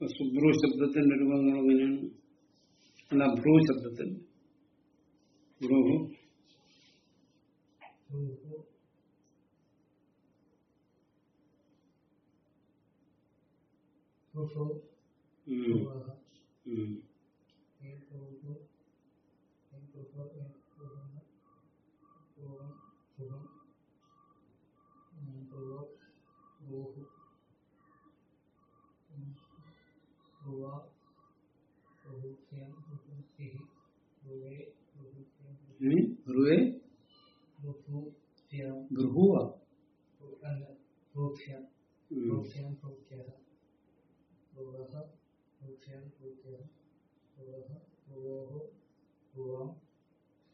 സുബ്രു ശബ്ദത്തിന്റെ രൂപങ്ങൾ എങ്ങനെയാണ് അല്ല ഭ്രൂ ശബ്ദത്തിന്റെ ഭ്രൂഹു ഭൂഹു ഭൂഹു ഉം. ഭൂവഹ ഉം. ഏ ഭൂഹു ഏ ഭൂഹു ഏ ഭൂഹ ഭൂവം ഭുവം ഉം, ഭുവോ ഭൂഹു ഉം, ഭുവ ഭൂഹ്യം ഭൂഹുഃ ഭുവേ ഭൂഹുഃ ഏ? ഭ്രുവേ ഭൂഹുഃ ഭ്രുഹുവ അല്ല ഭൂഹ്യം ഉം. ഭൂഹ്യം ഭൂഹ്യഃ ഭുവഃ ഭൂഹ്യം ഭൂഹ്യഃ ഭുവഃ ഭുവോः ഭുവം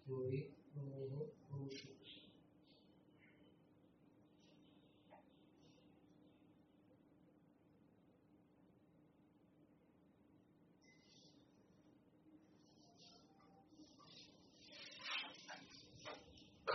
ഭൂരി ഭൂവോः ഭൂഷു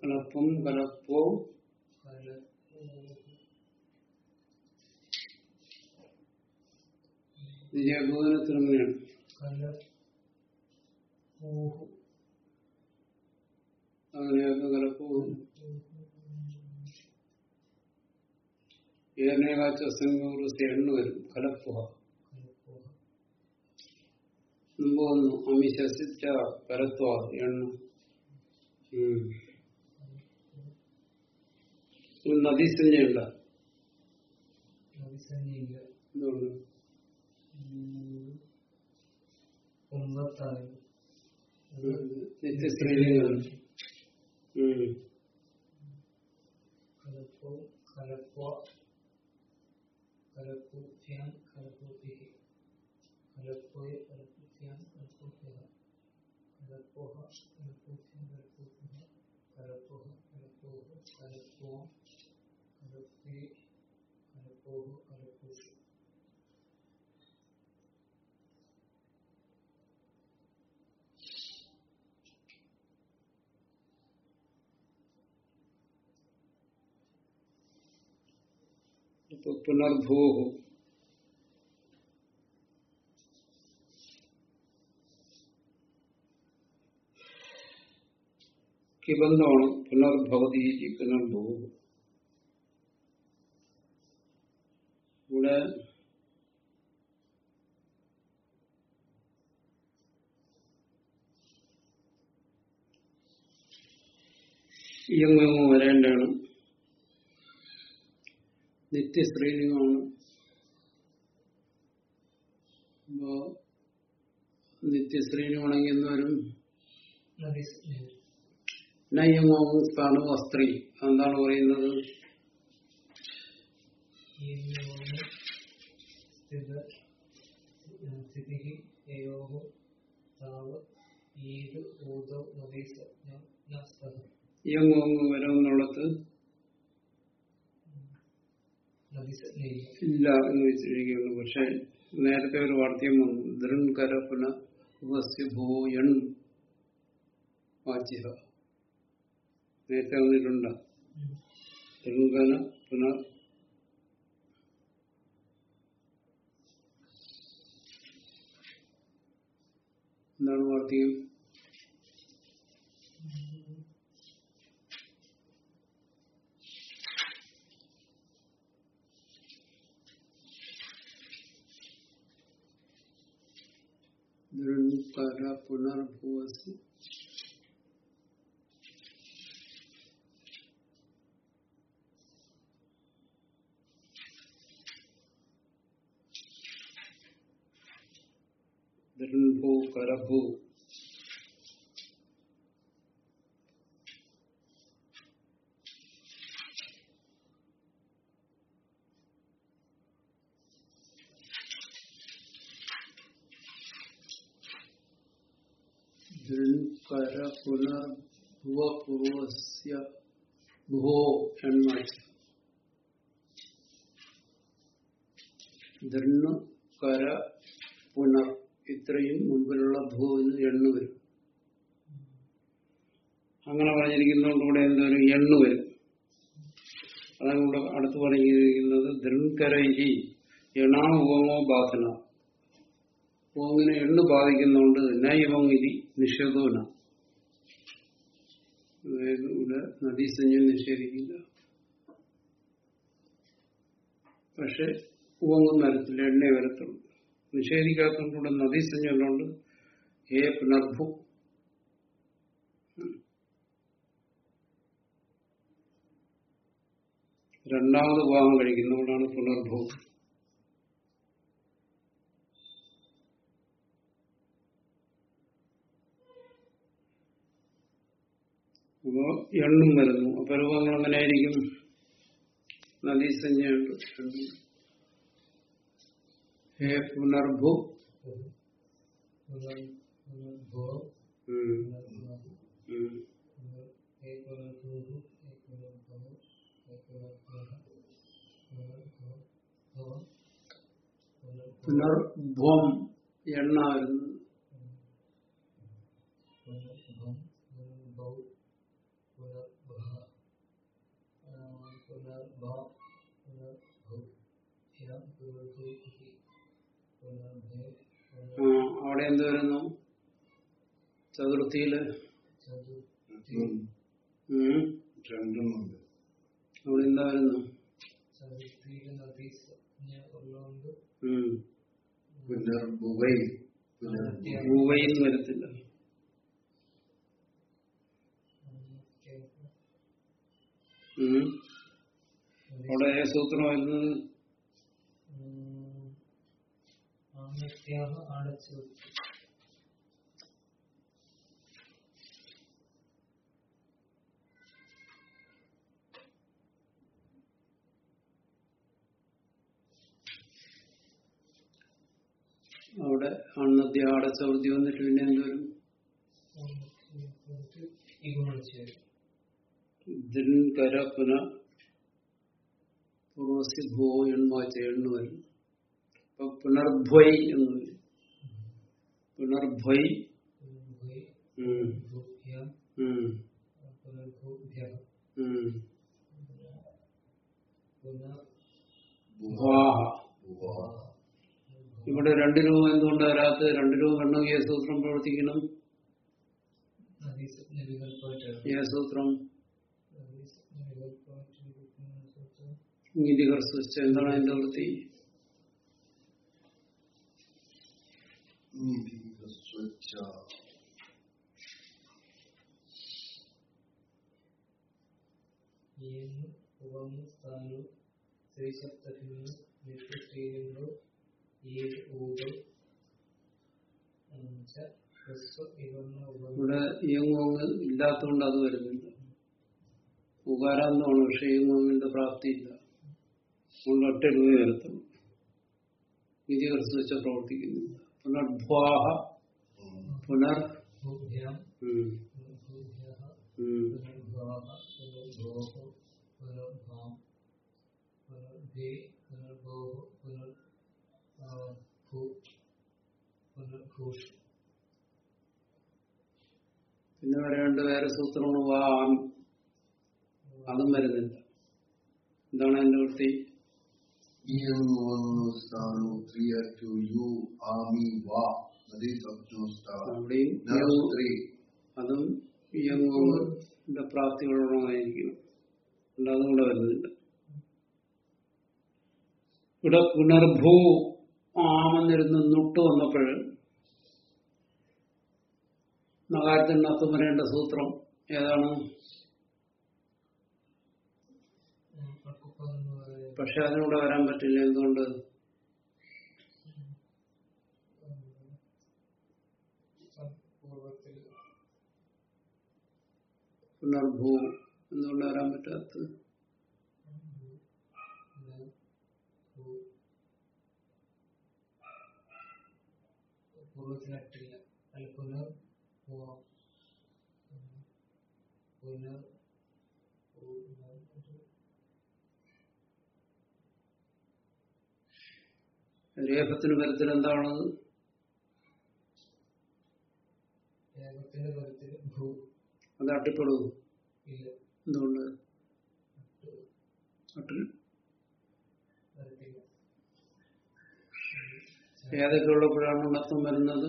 കലപ്പോ കലപ്പൂഹു ഇത് ഏകോപനത്തിൽ എങ്ങനെയാണ് അങ്ങനെയൊക്കെ ഏനേകാച്ച സംഘൂർവസ്ഥ എണ്ണ വരും. കലപ്പുഹ മുമ്പ് വന്നു. അമിശസിച്ച പരത്വ എണ്ണ. നദീസഞ്ജയുണ്ട എന്തുകൊണ്ട് നിത്യസ്ത്രീലിംഗം. ഉം. കലപ്പോ കലപ്പോ കലപ്പൂഭ്യാം കലപ്പൂഭിः കലപ്പോയ കലപ്പൂഭ്യാം കലപ്പൂഭ്യः കലപ്പോഹ കലപ്പൂഭ്യം കലപ്പൂഭ്യः കലപ്പോഹ കലപ്പോഹ കലപ്പോ കലപ്പേ കലപ്പൂഷു ഇപ്പൊ പുനർഭൂഹു. കിബന്ധമാണ് പുനർഭവതി പുനർഭൂ ഇവിടെ ഇയങ്ങ് വരേണ്ടതാണ്. നിത്യശ്രീലിംഗമാണ് അപ്പോ എന്നവരും നദിസ് നയ്യങ്ങോവും സ്ഥാനവും അസ്ത്രീ എന്താണ് പറയുന്നത് യേനോന് സ്ഥിത സ്ഥിതിः ഇല്ല എന്ന് വെച്ചിരിക്കുന്നു. പക്ഷെ നേരത്തെ ഒരു വാർത്തയും വന്നു. ദൃൻകര പുന ഉപസ്യഭൂയൺ വാച്യ നേരത്തെ വന്നിട്ടുണ്ട്? ദൃൻകന പുന എന്താണ് पर पुनर्भूवसी। कर भू കരഭൂ ദൃൺകര പുനർഭുവപൂർവസ്യ ഭുവോ എൺമാച്ച ദൃണ്ണു കര പുനർ ഇത്രയും മുമ്പിലുള്ള ഭൂവിന് എണ്ണു വരും. അങ്ങനെ പറഞ്ഞിരിക്കുന്നതുകൊണ്ട് കൂടെ എന്തൊരു എണ്ണു വരും. അതാണ് ഇവിടെ അടുത്ത് പറഞ്ഞിരിക്കുന്നത് ദൃൺകരഹി എണാ ഉപമോ ബാധന. ഓങ്ങിനെ എണ്ണു ബാധിക്കുന്നതുകൊണ്ട് നൈവങ്ങിരി നിഷേധവുന അതായത് ഇവിടെ നദീസഞ്ജം നിഷേധിക്കില്ല. പക്ഷെ ഉവങ്ങും വരത്തില്ല എണ്ണ വരത്തുള്ളൂ. നിഷേധിക്കാത്തതുകൊണ്ട് നദീസഞ്ജമുണ്ട് ഹേ പുനർഭു. രണ്ടാമത് വിവാഹം കഴിക്കുന്നതുകൊണ്ടാണ് പുനർഭു. അപ്പോ എണ്ണും വരുന്നു. അപ്പൊ രൂപങ്ങൾ എങ്ങനെയായിരിക്കും നദീസഞ്ജയുണ്ട് ഹേ പുനർഭു. പുനർഭോം എണ്ണ വരുന്നു. അവിടെ എന്ത് വരുന്നു? ചതുർത്ഥിയിൽ? അവിടെ എന്താ വരുന്നു? ചതുർത്ഥിയിൽ നദീസ് ഉള്ളതുകൊണ്ട് ഉം. പുനർഭുവൈ പുനർ ഭൂവയിൽ വരത്തില്ല. അവിടെ സൂത്രമായിരുന്നു സൂത്രം വരുന്നത്? ആമത്യാഹ അടച്ചു അവിടെ ആടച്ചവൃത്തി വന്നിട്ട് പിന്നെ എന്തുവരും ഈ കര പുന പൂർവസി ഭൂ എണ്ണ വരും പുനർഭൂയി ഉം, ഭൂഭ്യം ഉം, പുനർഭൂഭ്യം ഉം. പുനർ ഭ്വാഹ ഭുവ ഇവിടെ രണ്ട് രൂപ എന്തുകൊണ്ട് വരാത്ത രണ്ട് രൂപ കണ്ണു ഏ സൂത്രം പ്രവർത്തിക്കണം സൂത്രം നിവികൽപ്പായിട്ട് എന്താണ് അതിന്റെ വൃത്തി? ഇവിടെ ഇയങ്ങോങ് ഇല്ലാത്തതുകൊണ്ട് അത് വരുന്നില്ല. ഉകാരാന്തമാണ് പക്ഷെ ഇയങ്ങോങ്ങിന്റെ പ്രാപ്തിയില്ല. അതുകൊണ്ട് ഒറ്റ രൂപ വരത്തുള്ളൂ കർസിച്ച പ്രവർത്തിക്കുന്നില്ല. പുനർഭ്വാഹ പുനർ ഭൂഭ്യാം ഉം, ഭൂഭ്യഃ ഉം. പുനർഭാവ പുനർഭോഃ പുനർഭാം പുനർഭേ പുനർഭോഃ പുനർ ആ, ഭൂ പുനർഭൂഷ് പിന്നെ വരേണ്ട വേറെ സൂത്രമാണ് വാ ആം. അതും വരുന്നില്ല എന്താണ് അതിന്റെ വൃത്തി ഇയങ്ങുവന്നു സ്ഥാനു ക്രിയ ടു യു ആമി വാ നദി സ്വപ്നോ സ്ഥാന അവിടെയും ഇയങ്ങ് സ്ത്രീ അതും അതും കൂടെ വരുന്നില്ല ഇവിടെ പുനർഭൂ ആമെന്നിരുന്ന് നുട്ട് വന്നപ്പോൾ നഗാരത്തിനകത്ത് വരേണ്ട സൂത്രം ഏതാണ്? പക്ഷെ അതിനൂടെ വരാൻ പറ്റില്ല. എന്തുകൊണ്ട്? പുനർഭൂ എന്തുകൊണ്ട് വരാൻ പറ്റാത്തത്? പൂർവത്തിനട്ടില്ല അല്ല പുനർ പുനർ രേഖത്തിന് പരത്തിൽ എന്താണത്? അത് അട്ടിപ്പെടുവോ? എന്തുകൊണ്ട്? അട്ടിൽ? ഏതൊക്കെ ഉള്ളപ്പോഴാണ് ഉണർത്തം വരുന്നത്?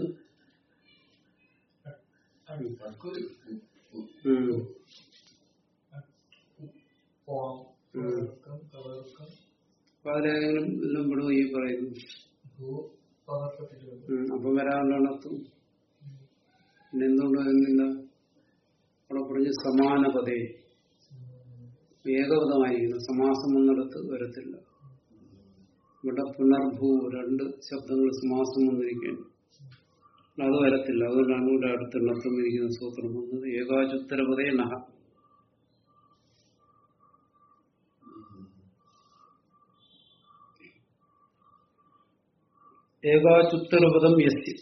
ഉം. അപ്പൊ എല്ലാം വിടുവോ ഈ പറയുന്നു. അപ്പൊ വരാനുള്ള പിന്നെ എന്തുകൊണ്ട് വരുന്നില്ല? അവിടെ പറഞ്ഞ് സമാനപതേ ഏകപദമായിരിക്കുന്നു. സമാസം ഒന്നിടത്ത് വരത്തില്ല. ഇവിടെ പുനർഭൂ രണ്ട് ശബ്ദങ്ങൾ സമാസം വന്നിരിക്കുകയാണ്. അത് വരത്തില്ല. അതുകൊണ്ടാണ് ഇവിടെ അടുത്ത് നൃത്തം ഇരിക്കുന്ന സൂത്രം വന്നത്. ഏകാചുത്തരപതേ നഹ. ഏകാചുത്തരപദം യസ്യ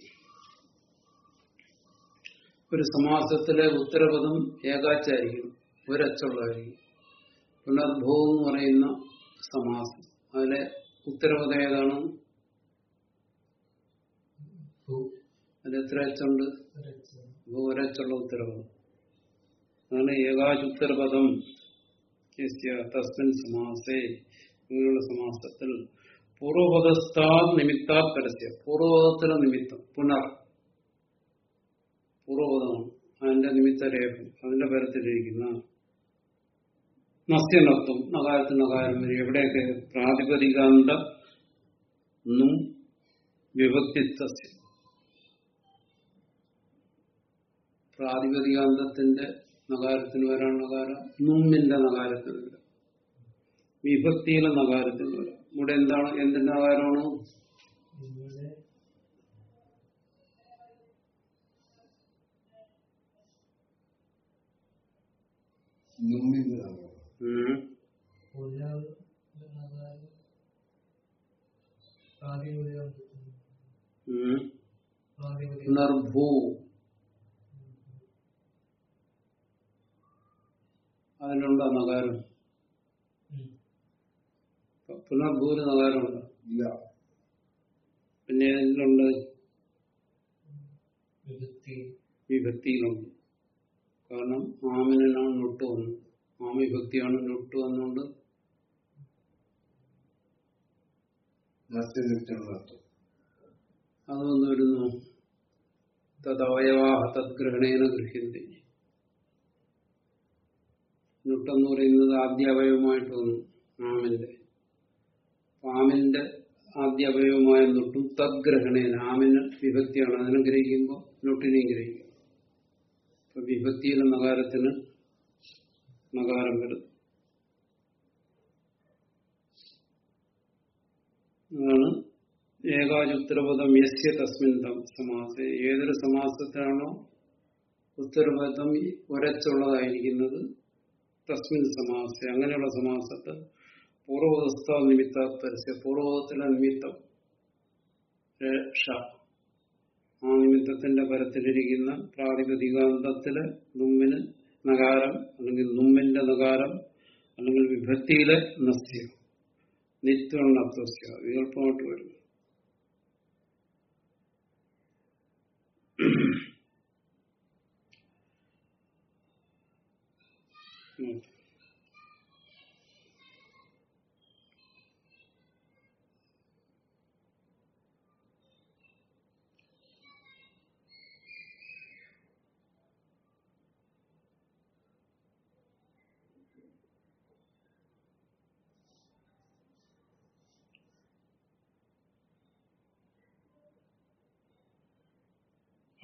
ഒരു സമാസത്തിലെ ഉത്തരപദം ഏകാച്ചായിരിക്കും ഒരച്ചുള്ളതായിരിക്കും പുനർഭൂ എന്ന് പറയുന്ന സമാസം. അതിലെ ഉത്തരപദം ഏതാണ്? അതെത്ര അച്ചുണ്ട്? ഒരച്ചുള്ള ഉത്തരപദം. അതാണ് ഏകാചുത്തരപദം തസ്മിൻ സമാസേ. ഇങ്ങനെയുള്ള സമാസത്തിൽ പൂർവപദസ്ഥാ നിമിത്താ പരസ്യ പൂർവപദത്തിന് നിമിത്തം പുനർ. പൂർവപദമാണ് അതിന്റെ നിമിത്ത രേഖം അതിന്റെ പരത്തിലിരിക്കുന്ന നസ്യനത്വം നകാരത്തിന് നകാരം വരെ എവിടെയൊക്കെ പ്രാതിപതികാന്ത നും വിഭക്തിത്വസ്യ. പ്രാതിപതികാന്തത്തിന്റെ നകാരത്തിന് വരാൻ നകാരം നുമ്മിന്റെ നകാരത്തിന് വിഭക്തിയിലെ നകാരത്തിന് വരാം. ഇവിടെ എന്താണ് എന്തിന്റെ ആകാരമാണ് ഉം. പുനർ നഗാരം പ്രാതിപതികം ഉം. പ്രാതിപതികം പുനർഭൂ അതിലുണ്ടോ നകാരം ഉം. പുനർഭൂര് നകാരമുണ്ട് ഇല്ല. പിന്നെ ഏതിലുണ്ട് വിഭക്തി. വിഭക്തിയിലുണ്ട് കാരണം ആമിനാണ് നൊട്ട് വന്നത് ആമ വിഭക്തിയാണ് നൊട്ട് വന്നുകൊണ്ട് അത് അതൊന്ന് വരുന്നു തദവയവാഹ തദ്ഗ്രഹണേന ഗൃഹ്യന്തി. നൊട്ടെന്ന് പറയുന്നത് ആദ്യ അവയവമായിട്ട് വന്നു ആമിന്റെ ആമിന്റെ ആദ്യ അവയവമായ നൊട്ടും തദ്ഗ്രഹണേന ആമിന് വിഭക്തിയാണ്. അതിനെ ഗ്രഹിക്കുമ്പോൾ നൊട്ടിനെയും ഗ്രഹിക്കും. അപ്പൊ വിഭക്തിയിലെ നഗാരത്തിന് നഗാരം വരും അതാണ് ഏകാചുത്തരപദം യസ്യ തസ്മിൻ സമാസ. ഏതൊരു സമാസത്തിലാണോ ഉത്തരപദം ഒരച്ചുള്ളതായിരിക്കുന്നത് തസ്മിൻ സമാസ. അങ്ങനെയുള്ള സമാസത്തെ പൂർവപദസ്ഥ നിമിത്ത പരസ്യ പൂർവപദത്തിലെ നിമിത്തം രക്ഷ ആ നിമിത്തത്തിന്റെ പരത്തിലിരിക്കുന്ന പ്രാതിപതികാന്തത്തിലെ നുമ്മിന് നകാരം അല്ലെങ്കിൽ നുമ്മിന്റെ നകാരം അല്ലെങ്കിൽ വിഭക്തിയിലെ നസ്യ നിത്യം നത്വസ്യ വികല്പമായിട്ട് വരും ഉം.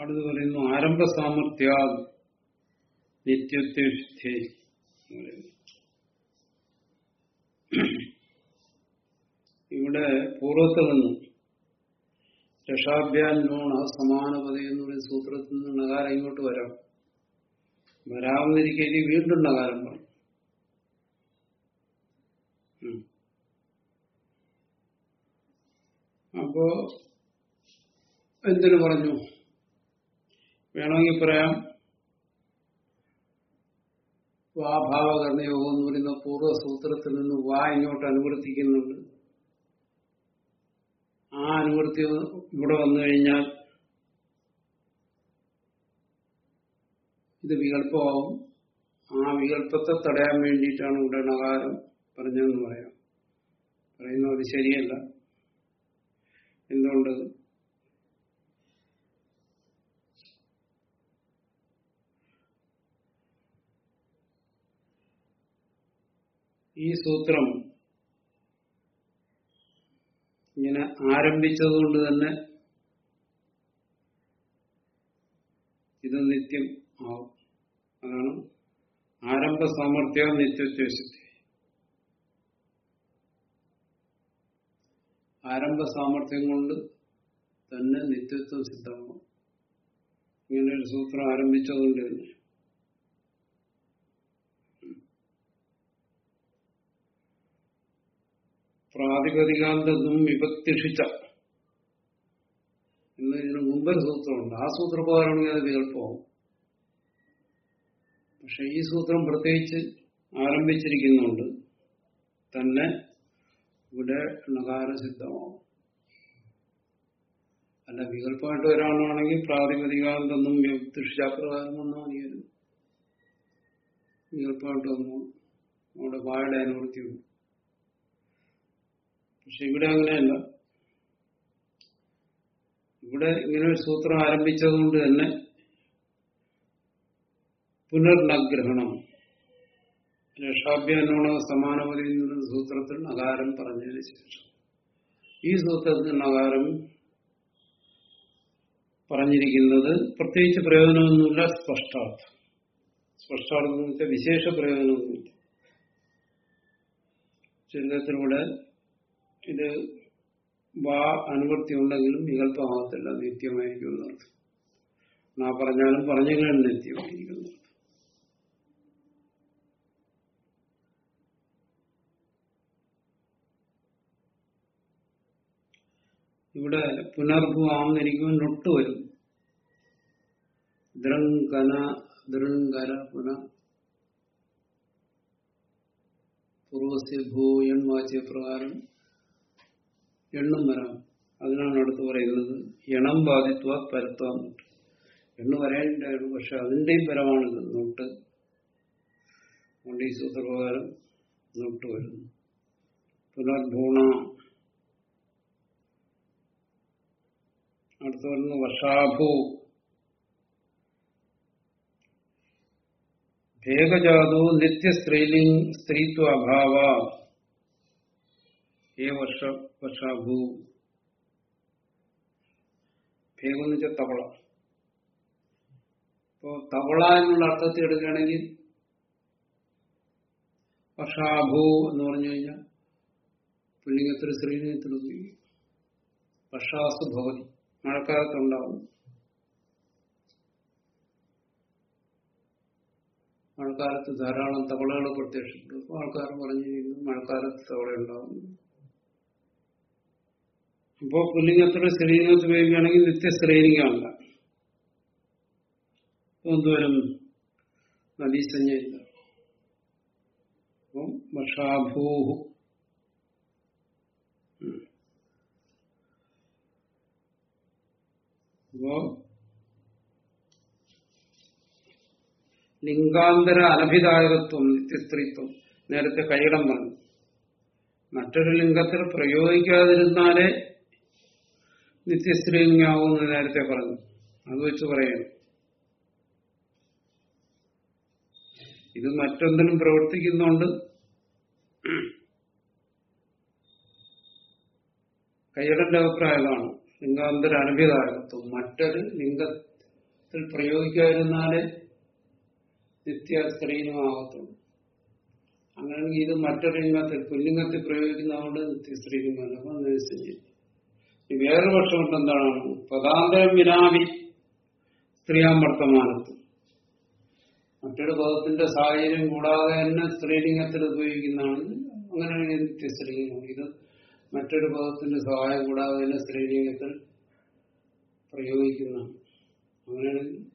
അടുത്ത് പറയുന്നു ആരംഭ സാമർഥ്യ നിത്യത്തെ ഇവിടെ പൂർവത്തിൽ നിന്നും രക്ഷാഭ്യാൻ ലോണ സമാനപതി എന്ന് പറയുന്ന സൂത്രത്തിൽ നിന്ന് നകാരം ഇങ്ങോട്ട് വരാം. വരാമെന്നിരിക്കും വീണ്ടും നകാരം പറഞ്ഞു അപ്പോ എന്തിനു പറഞ്ഞു? വേണമെങ്കിൽ പറയാം. വാഭാവകർണയോഗം എന്ന് പറയുന്ന പൂർവസൂത്രത്തിൽ നിന്ന് വാ ഇങ്ങോട്ട് അനുവർത്തിക്കുന്നുണ്ട്. ആ അനുവർത്തി ഇവിടെ വന്നു കഴിഞ്ഞാൽ ഇത് വികല്പമാവും. ആ വികല്പത്തെ തടയാൻ വേണ്ടിയിട്ടാണ് ഇവിടെ നകാരം പറഞ്ഞതെന്ന് പറയാം. പറയുന്നത് ശരിയല്ല. എന്തുകൊണ്ട്? ഈ സൂത്രം ഇങ്ങനെ ആരംഭിച്ചതുകൊണ്ട് തന്നെ ഇത് നിത്യം ആവും. അതാണ് ആരംഭ സാമർഥ്യ നിത്യത്വശക്തി ആരംഭ സാമർഥ്യം കൊണ്ട് തന്നെ നിത്യത്വം സിദ്ധമാവും. ഇങ്ങനെ ഒരു സൂത്രം ആരംഭിച്ചതുകൊണ്ട് തന്നെ. പ്രാതിപതികാന്തെന്നും വിഭക്തിഷിച്ച. എന്നതിന് മുമ്പൊരു സൂത്രമുണ്ട്. ആ സൂത്രപ്രകാരമാണെങ്കിൽ അത് വികല്പമാവും പക്ഷെ ഈ സൂത്രം പ്രത്യേകിച്ച് ആരംഭിച്ചിരിക്കുന്നുണ്ട്. തന്നെ ഇവിടെ നകാരസിദ്ധമാവും. അല്ല വികല്പമായിട്ട് ഒരാളാണെങ്കിൽ പ്രാതിപതികാന്തൊന്നും വിഭക്തിഷിച്ചാപ്രകാരം വന്നാൽ മതിയായിരുന്നു. വികല്പമായിട്ട് വന്നു. അവിടെ വായുടെ അനുവൃത്തിയുണ്ട് പക്ഷെ ഇവിടെ അങ്ങനെയല്ല. ഇവിടെ ഇങ്ങനെ ഒരു സൂത്രം ആരംഭിച്ചതുകൊണ്ട് തന്നെ പുനർനഗ്രഹണം രക്ഷാഭ്യാനോണ സമാനമതി എന്ന സൂത്രത്തിൽ നകാരം പറഞ്ഞതിന് ശേഷം. ഈ സൂത്രത്തിൽ നകാരം പറഞ്ഞിരിക്കുന്നത് പ്രത്യേകിച്ച് പ്രയോജനമൊന്നുമില്ല സ്പഷ്ടാർത്ഥം. സ്പഷ്ടാർത്ഥം വെച്ചാൽ വിശേഷ പ്രയോജനമൊന്നുമില്ല. ചുരുക്കത്തിലൂടെ ഇത് വാ അനുവൃത്തി ഉണ്ടെങ്കിലും വികല്പമാകത്തില്ല നിത്യമായിരിക്കും എന്നർത്ഥം നാ പറഞ്ഞാലും പറഞ്ഞെങ്കിലും നിത്യമായിരിക്കുന്നു ഇവിടെ പുനർഭുവാന്നിരിക്കുമ്പോൾ നൊട്ട് വരും. ദൃങ്കന ദൃങ്കര പുന. പൂർവസ്യ ഭൂ വാച്ചിയ പ്രകാരം എണ്ണും വരാം അതിനാണ് അടുത്ത് പറയുന്നത് എണം ബാധിത്വ പരത്വം. എണ്ണു വരേണ്ടായിരുന്നു പക്ഷെ അതിന്റെയും പരമാണിത് നോട്ട് ഈ സൂത്രപ്രകാരം നോട്ട് വരുന്നു. പുനർഭൂണ അടുത്ത് വരുന്നു വർഷാഭൂ. ഭേദജാതോ നിത്യ സ്ത്രീലിംഗ് സ്ത്രീത്വ അഭാവ ഏ വർഷ വർഷാഭൂ. ഭേഗം എന്ന് വെച്ചാൽ തവള. ഇപ്പോ തവള എന്നുള്ള അർത്ഥത്തിൽ എടുക്കുകയാണെങ്കിൽ വർഷാഭൂ എന്ന് പറഞ്ഞു കഴിഞ്ഞാൽ പുല്ലിംഗത്തിൽ സ്ത്രീലിംഗത്തിൽ ഉപയോഗിക്കും വർഷാസു ഭവതി. മഴക്കാലത്തുണ്ടാവും. മഴക്കാലത്ത് ധാരാളം തവളകൾ പ്രത്യക്ഷപ്പെട്ടു അപ്പോൾ ആൾക്കാർ പറഞ്ഞിരിക്കുന്നു മഴക്കാലത്ത് തവള ഉണ്ടാവും. അപ്പോൾ പുല്ലിംഗത്തോടെ സ്ത്രീലിംഗത്തിൽ ഉപയോഗിക്കുകയാണെങ്കിൽ നിത്യ സ്ത്രീലിംഗമല്ല എന്തുവരും നദീസഞ്ജയില്ല അപ്പം വർഷാഭൂഹു അപ്പോ ലിംഗാന്തര അനഭിദായകത്വം നിത്യസ്ത്രീത്വം. നേരത്തെ കൈയിടം പറഞ്ഞു. മറ്റൊരു ലിംഗത്തിൽ പ്രയോഗിക്കാതിരുന്നാലേ നിത്യസ്ത്രീലിംഗാവുമെന്ന് നേരത്തെ പറഞ്ഞു. അത് വെച്ച് പറയണം. ഇത് മറ്റൊന്നിനും പ്രവർത്തിക്കുന്നുണ്ട്. കയ്യടന്റെ അഭിപ്രായമാണ്. ലിംഗാന്തര അനഭിദായകത്വം മറ്റൊരു ലിംഗത്തിൽ പ്രയോഗിക്കാതിരുന്നാലേ നിത്യ സ്ത്രീലിംഗമാകത്തുള്ളൂ. അങ്ങനെയാണെങ്കിൽ ഇത് മറ്റൊരു ലിംഗത്തിൽ പുല്ലിംഗത്തിൽ പ്രയോഗിക്കുന്നതുകൊണ്ട് നിത്യ സ്ത്രീലിംഗമല്ല. അപ്പൊ നിശ്ചയിച്ചു ഈ വേറൊരു പക്ഷം കൊണ്ട് എന്താണ്? പദാന്തരം വിനാവി സ്ത്രീയാം വർത്തമാനത്ത് മറ്റൊരു പദത്തിന്റെ സാഹചര്യം കൂടാതെ തന്നെ സ്ത്രീലിംഗത്തിൽ ഉപയോഗിക്കുന്നതാണ്. അങ്ങനെ നിത്യസ്ത്രീലിംഗം ഇത് മറ്റൊരു പദത്തിന്റെ സഹായം കൂടാതെ തന്നെ സ്ത്രീലിംഗത്തിൽ പ്രയോഗിക്കുന്നതാണ്. അങ്ങനെയാണെങ്കിൽ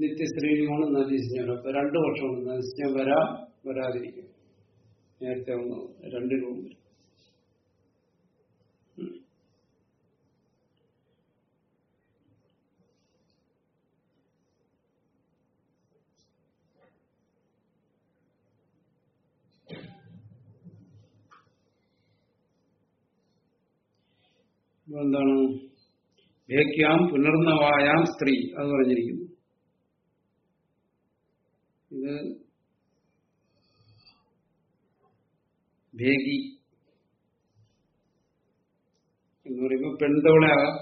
നിത്യ സ്ത്രീലിംഗമാണ് നദീസ്ഞാനം അപ്പൊ രണ്ടു പക്ഷമാണ് നദീസ്ഞം വരാ വരാതിരിക്കും. നേരത്തെ ഒന്ന് രണ്ടിലും എന്താണ്? ഏക്യാം പുനർനവായാം സ്ത്രീ അത് പറഞ്ഞിരിക്കുന്നു. ഇത് ഭേഗി എന്ന് പറയുമ്പോൾ പെൺതവളയാകാം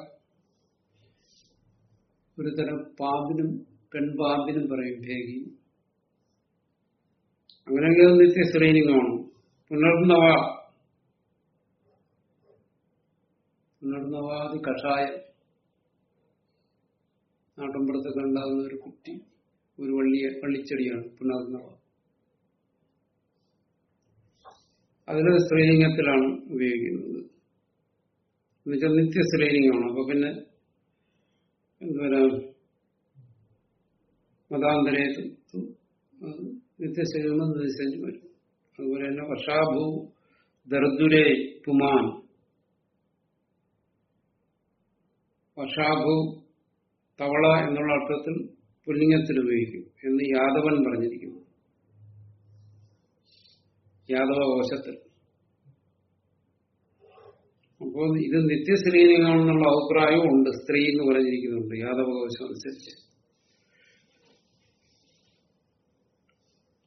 ഒരു തരം പാമ്പിനും പെൺപാമ്പിനും പറയും ഭേഗി അങ്ങനെയെങ്കിൽ നിത്യ സ്ത്രീലിംഗമാണ് പുനർനവ പുനർനവാദി കഷായം. നാട്ടുമ്പുറത്തൊക്കെ ഉണ്ടാകുന്ന ഒരു കുട്ടി ഒരു വള്ളി വള്ളിച്ചെടിയാണ് പുനർനവ അതിന് സ്ത്രീലിംഗത്തിലാണ് ഉപയോഗിക്കുന്നത്. എന്നുവെച്ചാൽ നിത്യ സ്ത്രീലിംഗമാണ്. അപ്പൊ പിന്നെ എന്തുവരാ മതാന്തരേത്? നിത്യ സ്ത്രീലിംഗം വരും. അതുപോലെ തന്നെ വർഷാഭൂ ദർദുരേ പുമാൻ. വർഷാഭൂ തവള എന്നുള്ള അർത്ഥത്തിൽ പുല്ലിംഗത്തിൽ ഉപയോഗിക്കും എന്ന് യാദവൻ പറഞ്ഞിരിക്കുന്നു. യാദവ കോശത്തിൽ അപ്പോൾ ഇത് നിത്യസ്ത്രീലിംഗമാണെന്നുള്ള അഭിപ്രായവും ഉണ്ട്. സ്ത്രീ എന്ന് പറഞ്ഞിരിക്കുന്നുണ്ട് യാദവ കോശം അനുസരിച്ച്.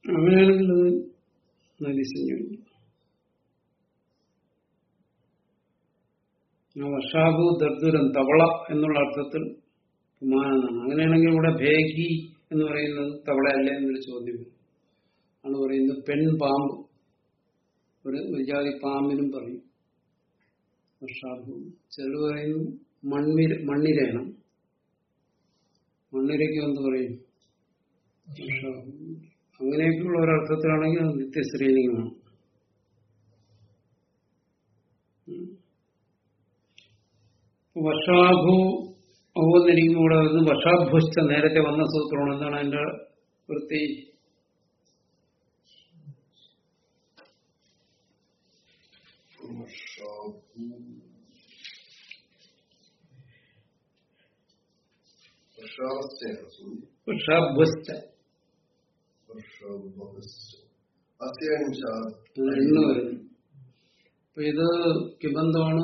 അങ്ങനെയാണെങ്കിൽ അത് വർഷാഭു ദർദുരം തവള എന്നുള്ള അർത്ഥത്തിൽ കുമാരനാണ് അങ്ങനെയാണെങ്കിൽ ഇവിടെ ഭേഗി എന്ന് പറയുന്നത് തവളയല്ലേ എന്നൊരു ചോദ്യം ആണ് പറയുന്നത് പെൺ പാമ്പ്. ഒരു ഒരു ജാതി പാമ്പിനും പറയും. വർഷാഭു ചിലർ പറയുന്നു മണ്ണിര മണ്ണിരയാണ് മണ്ണിരയ്ക്ക് എന്ത് പറയും? അങ്ങനെയൊക്കെയുള്ള ഒരർത്ഥത്തിലാണെങ്കിൽ നിത്യശ്രീലിംഗമാണ് വർഷാഭു ഔവന്നിരിക്കുമ്പോൾ കൂടെ വരുന്നത് വർഷാഭുഷ്ട നേരത്തെ വന്ന സൂത്രമാണ്. എന്താണ് അതിന്റെ വൃത്തി? വരുന്നു. അപ്പൊ ഇത് കിബന്ധമാണ്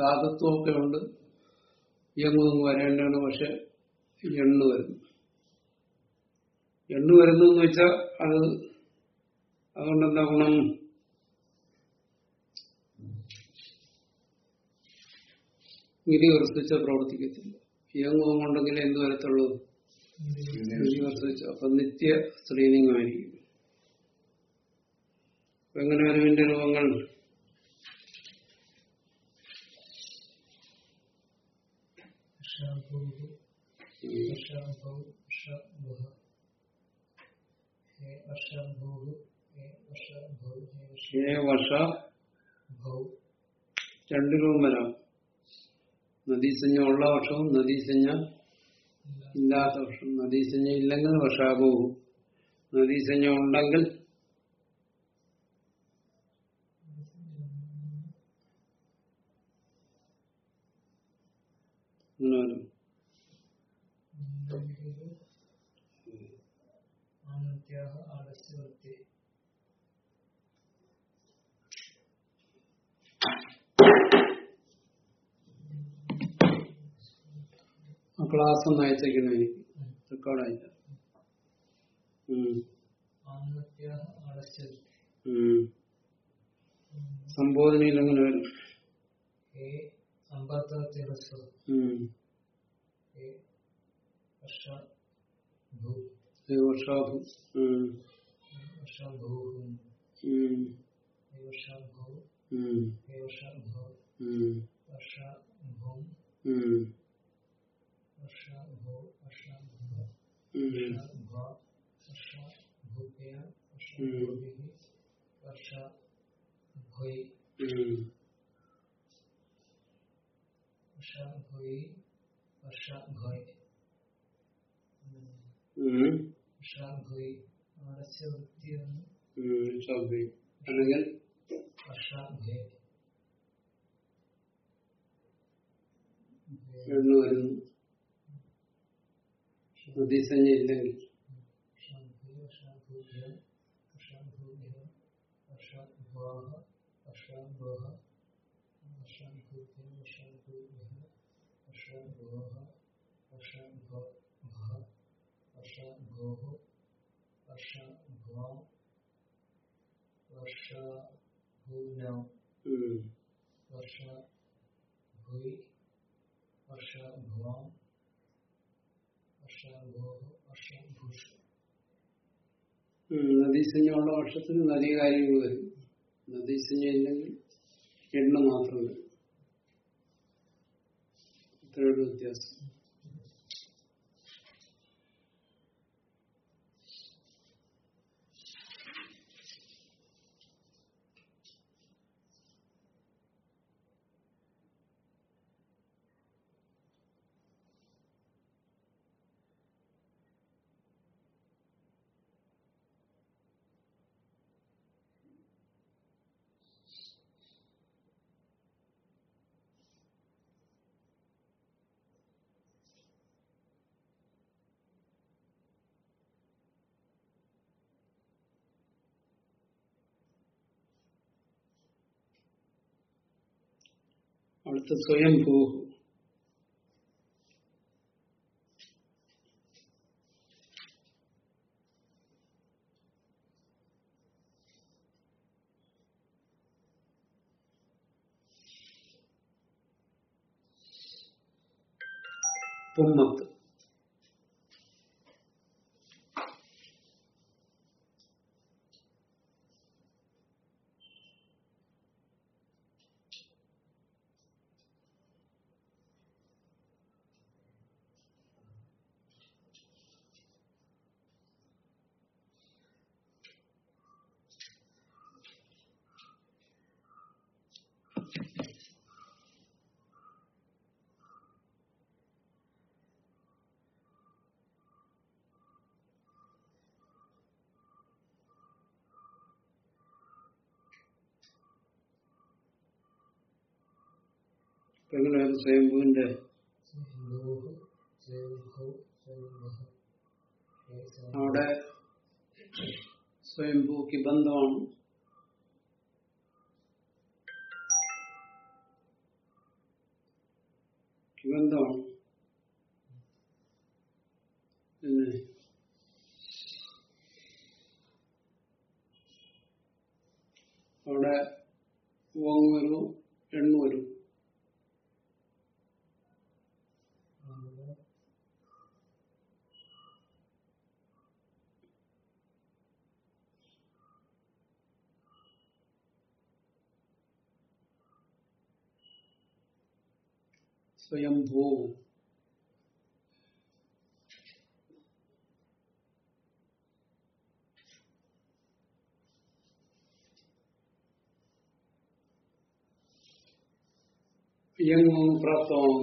ധാതത്വമൊക്കെ ഉണ്ട്. ഇയങ്ങും വരേണ്ടതാണ് പക്ഷെ എണ്ണ് വരുന്നു. എണ്ണ് വരുന്നു എന്ന് വെച്ചാൽ അത് അതുകൊണ്ട് എന്താ ഗുണം? ഗിരി വർദ്ധിച്ച പ്രവർത്തിക്കത്തില്ല. ഇയങ്ങും ഉണ്ടെങ്കിൽ എന്ത് വരത്തുള്ളൂ? ഗിരി വർദ്ധിച്ച അപ്പൊ നിത്യ സ്ത്രീലിംഗമായിരിക്കും അപ്പൊ എങ്ങനെ വരും ഇതിന്റെ രൂപങ്ങൾ? രണ്ട് രൂപം വരാം നദീസഞ്ജ ഉള്ള വർഷവും നദീസഞ്ജ ഇല്ലാത്ത വർഷം നദീസഞ്ജ ഇല്ലെങ്കിൽ വർഷാഭവും നദീസഞ്ജ ഉണ്ടെങ്കിൽ ഇങ്ങനെ വരും. ആനന്ത്യാः ആലസ്യ വൃത്തി ആ ക്ലാസ് ഒന്ന് അയച്ചേക്കണം. എനിക്ക് റെക്കോർഡ് അയച്ച ആനന്ത്യാः ആലസ്യ വൃത്തി സംബോധനയിൽ വരും. हे ദേവഷാഭു Mm-hmm. Shraddhi. Rasya Vrittiyam. Shraddhi. And again? Shraddhi. എന്ന് വരുന്നു പ്രതിസന്ധി ഇല്ലെങ്കിൽ അഷംഭൂത്യം അഷംഭൂത്യം അഷംഭൂഹ അഷംഭ വർഷ ഉം. വർഷ ഭൊയ് വർഷ ഭൊയ് ഉം. വർഷ ഭൊയ് ആടസ്യ വൃത്തി എന്ന് ഉം. ശബ്ദി. അല്ലെങ്കിൽ വർഷ ഭൊയ് എണ്ണ വരുന്നു നദീസഞ്ജ ഇല്ലെങ്കിൽ വർഷാഭൂയ വർഷാഭൂഭ്യം വർഷാഭൂഭ്യം വർഷാഭ്വാഹ വർഷാഭോഹ വർഷാഭൂഭ്യം വർഷാഭൂഭ്യം വർഷാഭോഹ വർഷാഭോഭ വർഷാഭോഹ വർഷാഭ്വാ വർഷാഭൂനം ഉം. വർഷാഭൂയി വർഷാഭ്വാം വർഷാഭോഹ വർഷാഭൂഷ ഉം. നദീസഞ്ജയുള്ള വർഷത്തിന് നദീ കാര്യങ്ങൾ വരും നദീസഞ്ജ ഇല്ലെങ്കിൽ എണ്ണ മാത്രം വരും ഇത്രയുള്ള വ്യത്യാസം അടുത്ത സ്വയംഭൂ പുമ്മത്ത് ഇപ്പൊ എങ്ങനെയാണ് സ്വയംഭൂവിന്റെ അവിടെ സ്വയംഭൂക്ക് ബന്ധമാണ്. ബന്ധമാണ് പിന്നെ അവിടെ ഓങ് വരും എണ്ണ വരും സ്വയംഭൂ യങ് പ്രാപ്തമാകും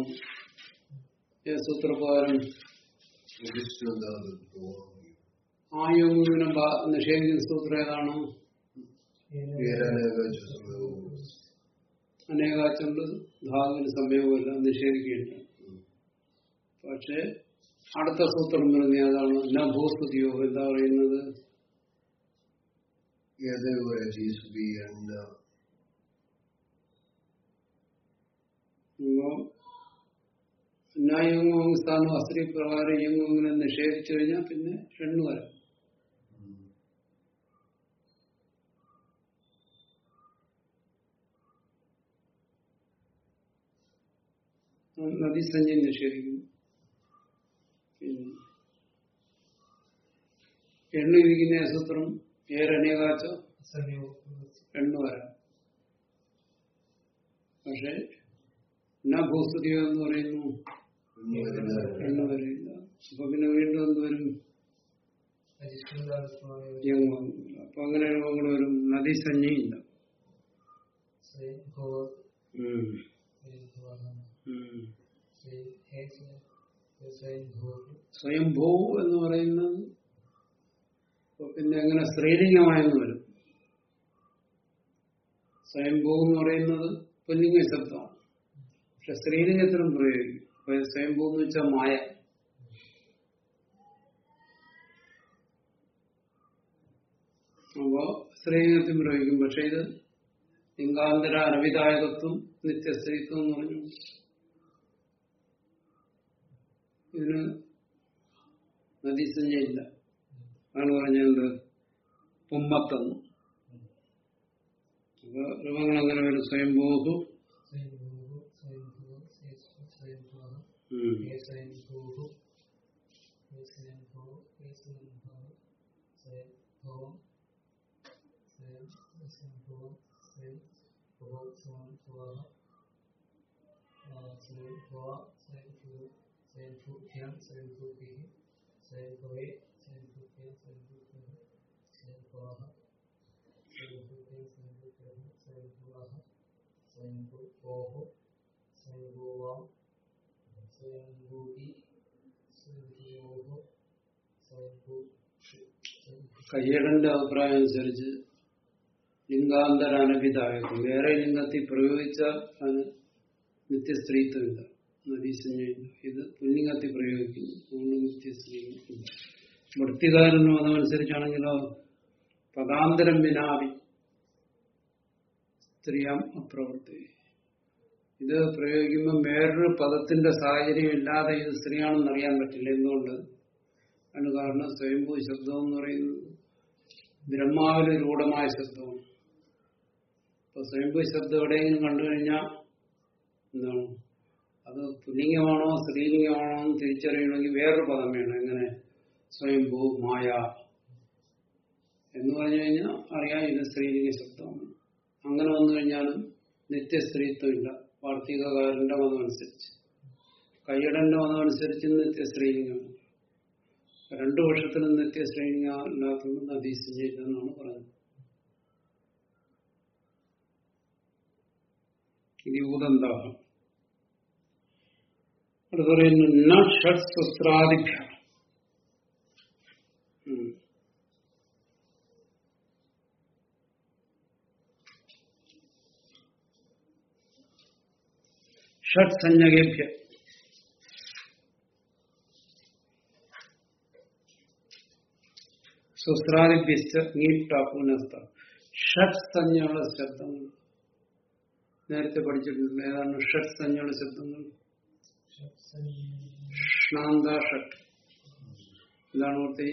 ഈ സൂത്രപ്രകാരം ആ യോഗുവിനെ നിഷേധിക്കുന്ന സൂത്രം ഏതാണ് അനേകാച്ചുണ്ട് ധാതുവിന് സമയവുമല്ല നിഷേധിക്കുകയില്ല പക്ഷെ അടുത്ത സൂത്രം പറഞ്ഞ അതാണ് ന ഭൂസ്തുതിയോ എന്താ പറയുന്നത്? ന്യായവും സ്ഥാനം അസ്ത്രീ പ്രകാരം യങ്ങുവിനെ നിഷേധിച്ചു കഴിഞ്ഞാൽ പിന്നെ എണ്ണു വരാം. നദീസഞ്ജയം നിഷേധിക്കുന്നു പിന്നെ എണ്ണിരിക്കുന്ന സൂത്രം ഏരനേകാച്ച എണ്ണു വരാം. പക്ഷെ എന്നാ ഭൂസ്തുതിയോ എന്ന് പറയുന്നു. എണ്ണ വരില്ല അപ്പൊ പിന്നെ വീണ്ടും എന്ത് വരും? അപ്പൊ അങ്ങനെ രോഗങ്ങൾ വരും. നദീസഞ്ജയില്ല സ്വയംഭൂ എന്ന് പറയുന്നത് പിന്നെ എങ്ങനെ സ്ത്രീലിംഗമായെന്ന് വരും സ്വയംഭൂ എന്ന് പറയുന്നത് പുല്ലിംഗ ശബ്ദമാണ്. പക്ഷെ സ്ത്രീലിംഗത്തിലും പ്രയോഗിക്കും. സ്വയംഭൂ എന്ന് വെച്ചാൽ മായ. അപ്പോ സ്ത്രീലിംഗത്തിൽ പ്രയോഗിക്കും. പക്ഷെ ഇത് ലിംഗാന്തര അനവിധായകത്വം നിത്യസ്ത്രീത്വം എന്ന് പറഞ്ഞു. ഇതിന് നദീസഞ്ജയില്ല ആണ് പറഞ്ഞത് പുമ്മത്തെന്ന് അപ്പൊ രൂപങ്ങൾ അങ്ങനെ വരും സ്വയംഭൂഹു സ്വയം ഭവ സ്വയം ഭവ സ്വയം ഭവ ഉം. ഹേ സ്വയം ഭവ ഹേ സ്വയം ഭവ ഹേ സ്വയം ഭവ സ്വയം ഭവ സ്വയം സ്വയം ഭവ സ്വയം ഭവ സ്വയം ഭവ സ്വയം ഭവ സ്വയം ഭവ സ്വയം ഭൂഭ്യാം സ്വയം ഭൂഭിः സ്വയം ഭവേ സ്വയം ഭൂഭ്യാം സ്വയം ഭൂഭ്യः സ്വയം ഭവः സ്വയം ഭൂഭ്യാം സ്വയം ഭൂഭ്യः സ്വയം ഭവः സ്വയം ഭൂഭോः സ്വയം ഭൂവാം സ്വയം ഭൂതി സ്വയം ഭൂവോः സ്വയം ഭൂ സ്വയം ഭൂ കയ്യടന്റെ അഭിപ്രായം അനുസരിച്ച് ലിംഗാന്തര വേറെ ലിംഗത്തിൽ പ്രയോഗിച്ചാൽ അതിന് നിത്യസ്ത്രീത്വമില്ല ഇത് പുല്ലിംഗത്തിൽ പ്രയോഗിക്കുന്നു. വൃത്തികാരനും അതനുസരിച്ചാണെങ്കിലോ പദാന്തരം വിനാവി സ്ത്രീയാം അപ്രവൃത്തി. ഇത് പ്രയോഗിക്കുമ്പോൾ വേറൊരു പദത്തിന്റെ സാഹചര്യം ഇല്ലാതെ ഇത് സ്ത്രീയാണെന്ന് അറിയാൻ പറ്റില്ല. എന്തുകൊണ്ട്? അതിന് കാരണം സ്വയംഭൂ ശബ്ദം എന്ന് പറയുന്നത് ബ്രഹ്മാവിന് രൂഢമായ ശബ്ദമാണ് അപ്പൊ സ്വയംഭൂ ശബ്ദം എവിടെയെങ്കിലും കണ്ടു കഴിഞ്ഞാൽ എന്താണ്? അത് പുല്ലിംഗമാണോ സ്ത്രീലിംഗമാണോ എന്ന് തിരിച്ചറിയണമെങ്കിൽ വേറൊരു പദം വേണം. എങ്ങനെ? സ്വയംഭൂ മായ എന്ന് പറഞ്ഞു കഴിഞ്ഞാൽ അറിയാം ഇത് സ്ത്രീലിംഗ ശബ്ദമാണ്. അങ്ങനെ വന്നു കഴിഞ്ഞാലും നിത്യ സ്ത്രീത്വമില്ല വാർത്തികകാരന്റെ മതമനുസരിച്ച്. കയ്യടന്റെ മതമനുസരിച്ച് നിത്യസ്ത്രീലിംഗമാണ്. രണ്ടു വർഷത്തിലും നിത്യസ്ത്രീലിംഗം ഇല്ലാത്തത് ചെയ്തെന്നാണ് പറഞ്ഞത്. ഇനി ഊതന്താഹം അടുത്ത പറയുന്നു ന ഷഡ് സുസ്ത്രാദിഭ്യ ഉം. ഷഡ് സംജ്ഞകേഭ്യ സുസ്രാദിഭ്യസ്ഥ നീട്ടാപൂനസ്ഥ ഷഡ് സംജ്ഞയുള്ള ശബ്ദങ്ങൾ നേരത്തെ പഠിച്ചിട്ടുണ്ട് ഏതാണ് ഷഡ് സംജ്ഞയുള്ള ശബ്ദങ്ങൾ ഷ്ണാന്ത ഷട്ട് എന്താണ് ഓർത്തി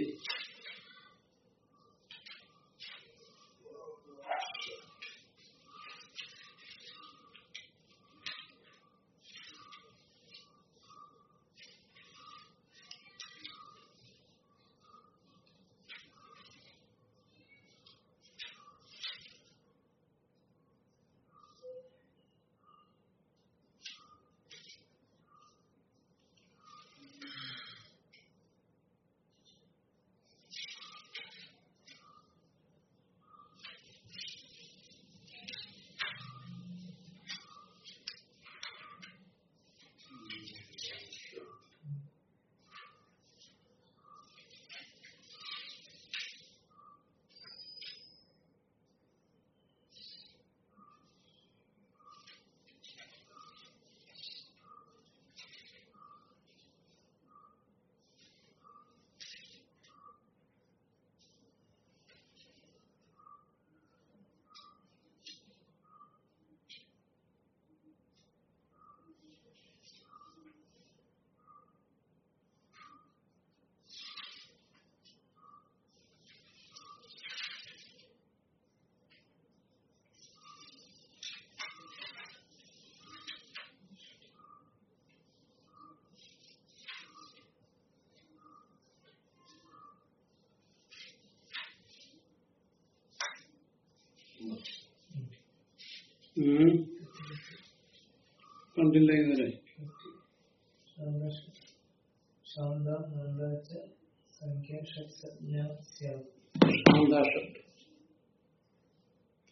കണ്ടില്ല ഇന്നലെ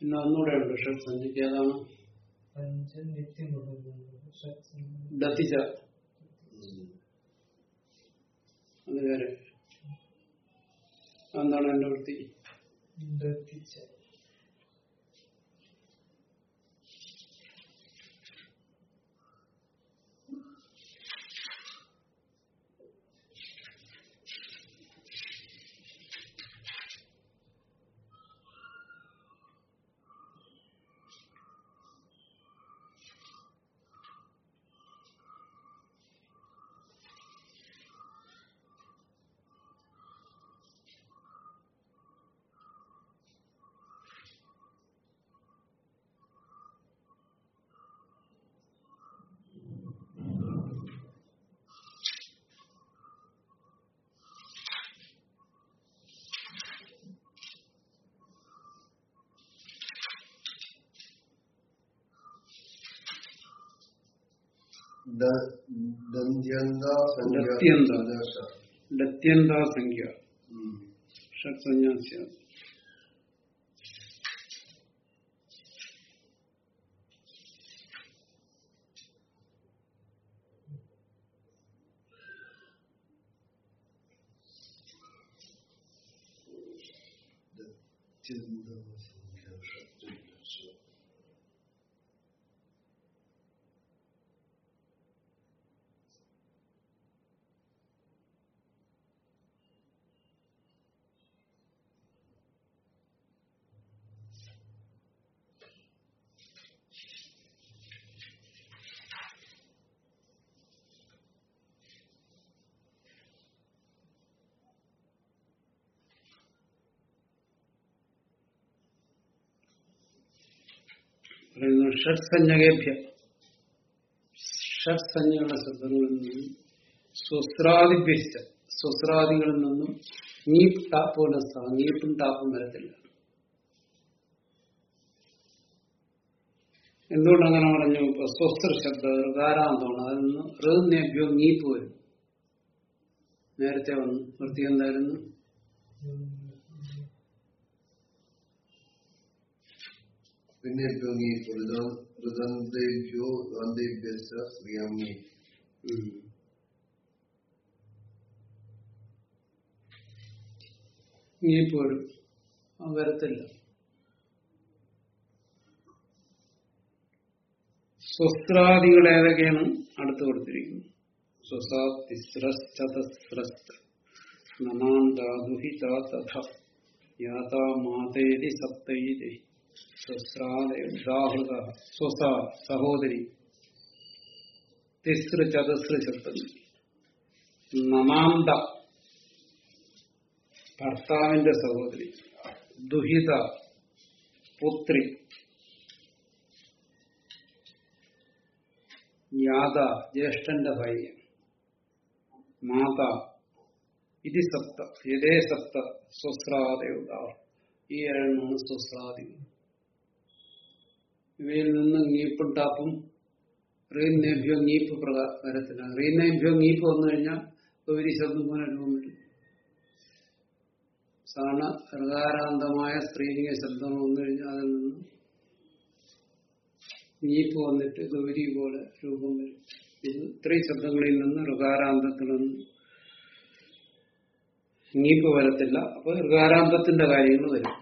പിന്നെ അന്നൂടെ ഉണ്ട്. ഷട്ട് സഞ്ചിക്ക് ഏതാണ്? വേറെ എന്താണ് എന്റെ വൃത്തി? ദത്തിച്ച. ഡത്യന്ത സംഖ്യ ഉം. പറയുന്നു ഷഡ്സഞ്ജകേഭ്യ ഷഡ്സഞ്ജകളുടെ ശബ്ദങ്ങളിൽ നിന്നും സ്വസ്രാദിഭ്യസ്ത സ്വസ്രാദികളിൽ നിന്നും നീപ്പ് ടാപ്പോല നീപ്പും ടാപ്പും വരത്തില്ല. എന്തുകൊണ്ടങ്ങനെ പറഞ്ഞു? ഇപ്പൊ സ്വസ്ത്ര ശബ്ദ ഋകാരാന്തമാണ്. അതിൽ നിന്ന് ഋനേഭ്യോ നീപ്പ് വരും. നേരത്തെ വന്നു. വൃത്തി എന്തായിരുന്നു? പിന്നെ ഈ ഹൃദന്തേഭ്യോ ഗാന്ധേഭ്യശ്ച ശ്രീയാമി അത് വരത്തില്ല സ്വസ്ത്രാദികൾ ഏതൊക്കെയാണ് അടുത്ത് കൊടുത്തിരിക്കുന്നത്? സ്വസാതിസ്രശ്ചതസ്രസ്ത് നമാന്താദുഹിത തഥ യാതാ മാതേതി സപ്തൈതി. സ്വസ്രാദേഹൃത സ്വസ സഹോദരി. തിസ്ര ചതസ്ര ശബ്ദങ്ങൾ നമാന്ത. ഭർത്താവിന്റെ സഹോദരി. ദുഹിത. പുത്രി. യാത ജ്യേഷ്ഠന്റെ ഭാര്യ. മാത. ഇതി സപ്ത യഥേ സപ്ത സ്വസ്രാദേവത ഈ ഏഴെണ്ണമാണ് സ്വസ്രാദികൾ ഇവയിൽ നിന്ന് നീപ്പും ടാപ്പും റീൻ നേഭ്യോ നീപ്പ് പ്രകാരത്തിലാണ് റീൻ നേഭ്യോ നീപ്പ് വന്നു കഴിഞ്ഞാൽ ഗൗരി ശബ്ദം പോലെ രൂപം സാണ ഹൃദാരാന്തമായ സ്ത്രീലിംഗ ശബ്ദം വന്നു കഴിഞ്ഞാൽ അതിൽ നിന്ന് നീപ്പ് വന്നിട്ട് ഗൗരി പോലെ രൂപം വരും. ഇത് ഇത്രയും ശബ്ദങ്ങളിൽ നിന്ന് ഋകാരാന്തത്തിൽ നിന്ന് നീപ്പ് വരത്തില്ല. അപ്പൊ ഋകാരാന്തത്തിന്റെ കാര്യങ്ങൾ വരും.